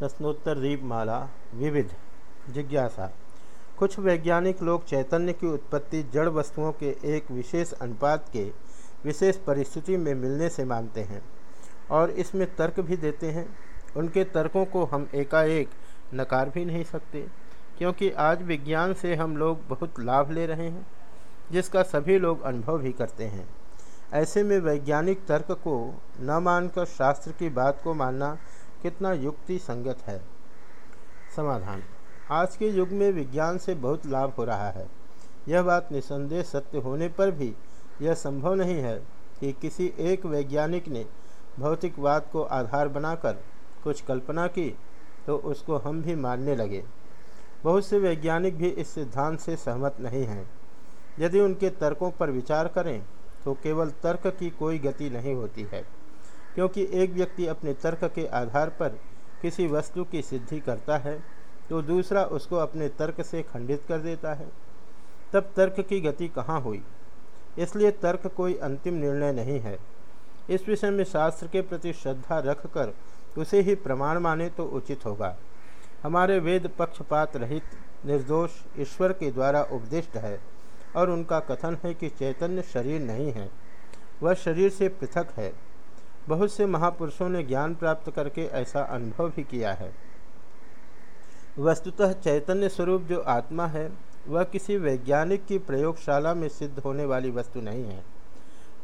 प्रश्नोत्तर दीपमाला विविध, जिज्ञासा। कुछ वैज्ञानिक लोग चैतन्य की उत्पत्ति जड़ वस्तुओं के एक विशेष अनुपात के विशेष परिस्थिति में मिलने से मानते हैं और इसमें तर्क भी देते हैं। उनके तर्कों को हम एकाएक नकार भी नहीं सकते, क्योंकि आज विज्ञान से हम लोग बहुत लाभ ले रहे हैं, जिसका सभी लोग अनुभव भी करते हैं। ऐसे में वैज्ञानिक तर्क को न मानकर शास्त्र की बात को मानना कितना युक्ति संगत है। समाधान। आज के युग में विज्ञान से बहुत लाभ हो रहा है। यह बात निसंदेह सत्य होने पर भी यह संभव नहीं है कि किसी एक वैज्ञानिक ने भौतिकवाद को आधार बनाकर कुछ कल्पना की तो उसको हम भी मानने लगे। बहुत से वैज्ञानिक भी इस सिद्धांत से सहमत नहीं हैं। यदि उनके तर्कों पर विचार करें तो केवल तर्क की कोई गति नहीं होती है। क्योंकि एक व्यक्ति अपने तर्क के आधार पर किसी वस्तु की सिद्धि करता है तो दूसरा उसको अपने तर्क से खंडित कर देता है। तब तर्क की गति कहाँ हुई? इसलिए तर्क कोई अंतिम निर्णय नहीं है। इस विषय में शास्त्र के प्रति श्रद्धा रखकर उसे ही प्रमाण माने तो उचित होगा। हमारे वेद पक्षपात रहित निर्दोष ईश्वर के द्वारा उपदिष्ट है और उनका कथन है कि चैतन्य शरीर नहीं है, वह शरीर से पृथक है। बहुत से महापुरुषों ने ज्ञान प्राप्त करके ऐसा अनुभव भी किया है। वस्तुतः चैतन्य स्वरूप जो आत्मा है, वह किसी वैज्ञानिक की प्रयोगशाला में सिद्ध होने वाली वस्तु नहीं है।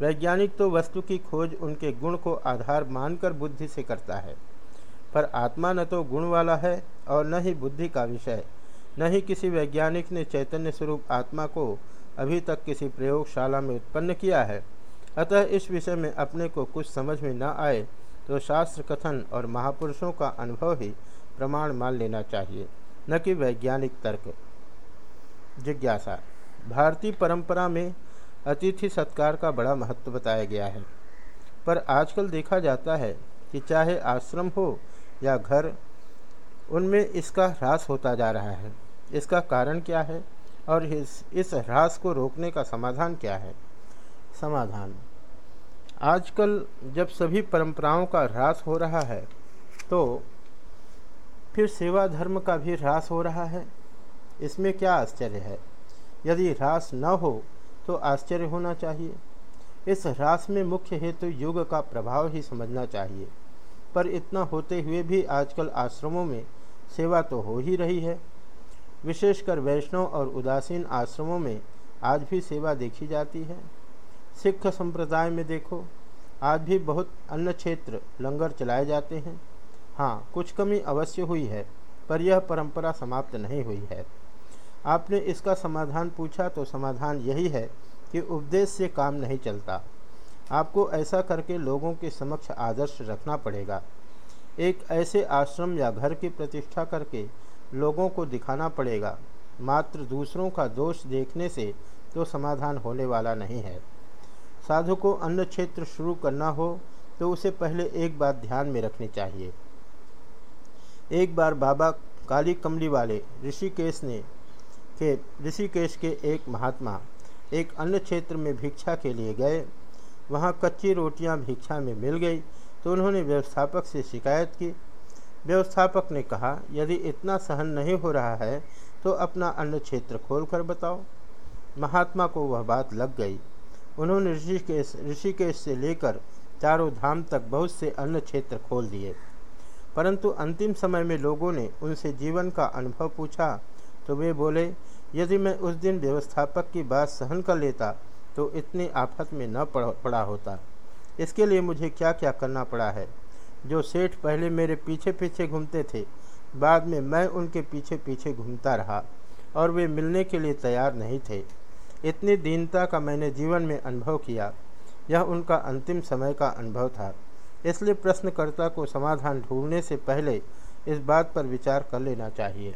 वैज्ञानिक तो वस्तु की खोज उनके गुण को आधार मानकर बुद्धि से करता है। पर आत्मा न तो गुण वाला है और न ही बुद्धि का विषय। न ही किसी वैज्ञानिक ने चैतन्य स्वरूप आत्मा को अभी तक किसी प्रयोगशाला में उत्पन्न किया है। अतः इस विषय में अपने को कुछ समझ में न आए तो शास्त्र कथन और महापुरुषों का अनुभव ही प्रमाण मान लेना चाहिए, न कि वैज्ञानिक तर्क। जिज्ञासा। भारतीय परंपरा में अतिथि सत्कार का बड़ा महत्व बताया गया है। पर आजकल देखा जाता है कि चाहे आश्रम हो या घर, उनमें इसका ह्रास होता जा रहा है। इसका कारण क्या है और इस इस ह्रास को रोकने का समाधान क्या है? समाधान। आजकल जब सभी परंपराओं का ह्रास हो रहा है तो फिर सेवा धर्म का भी ह्रास हो रहा है। इसमें क्या आश्चर्य है? यदि ह्रास न हो तो आश्चर्य होना चाहिए। इस ह्रास में मुख्य हेतु तो युग का प्रभाव ही समझना चाहिए। पर इतना होते हुए भी आजकल आश्रमों में सेवा तो हो ही रही है। विशेषकर वैष्णव और उदासीन आश्रमों में आज भी सेवा देखी जाती है। सिख संप्रदाय में देखो, आज भी बहुत अन्य क्षेत्र लंगर चलाए जाते हैं। हाँ कुछ कमी अवश्य हुई है, पर यह परंपरा समाप्त नहीं हुई है। आपने इसका समाधान पूछा तो समाधान यही है कि उपदेश से काम नहीं चलता। आपको ऐसा करके लोगों के समक्ष आदर्श रखना पड़ेगा। एक ऐसे आश्रम या घर की प्रतिष्ठा करके लोगों को दिखाना पड़ेगा। मात्र दूसरों का दोष देखने से तो समाधान होने वाला नहीं है। साधु को अन्न क्षेत्र शुरू करना हो तो उसे पहले एक बात ध्यान में रखनी चाहिए। एक बार बाबा काली कमली वाले ऋषिकेश ने, के ऋषिकेश के एक महात्मा एक अन्य क्षेत्र में भिक्षा के लिए गए। वहाँ कच्ची रोटियाँ भिक्षा में मिल गई तो उन्होंने व्यवस्थापक से शिकायत की। व्यवस्थापक ने कहा, यदि इतना सहन नहीं हो रहा है तो अपना अन्य क्षेत्र खोल कर बताओ। महात्मा को वह बात लग गई। उन्होंने ऋषिकेश ऋषिकेश से लेकर चारों धाम तक बहुत से अन्य क्षेत्र खोल दिए। परंतु अंतिम समय में लोगों ने उनसे जीवन का अनुभव पूछा तो वे बोले, यदि मैं उस दिन व्यवस्थापक की बात सहन कर लेता तो इतनी आफत में न पड़ा होता। इसके लिए मुझे क्या क्या करना पड़ा है? जो सेठ पहले मेरे पीछे पीछे घूमते थे, बाद में मैं उनके पीछे पीछे घूमता रहा, और वे मिलने के लिए तैयार नहीं थे। इतनी दीनता का मैंने जीवन में अनुभव किया। यह उनका अंतिम समय का अनुभव था। इसलिए प्रश्नकर्ता को समाधान ढूँढने से पहले इस बात पर विचार कर लेना चाहिए।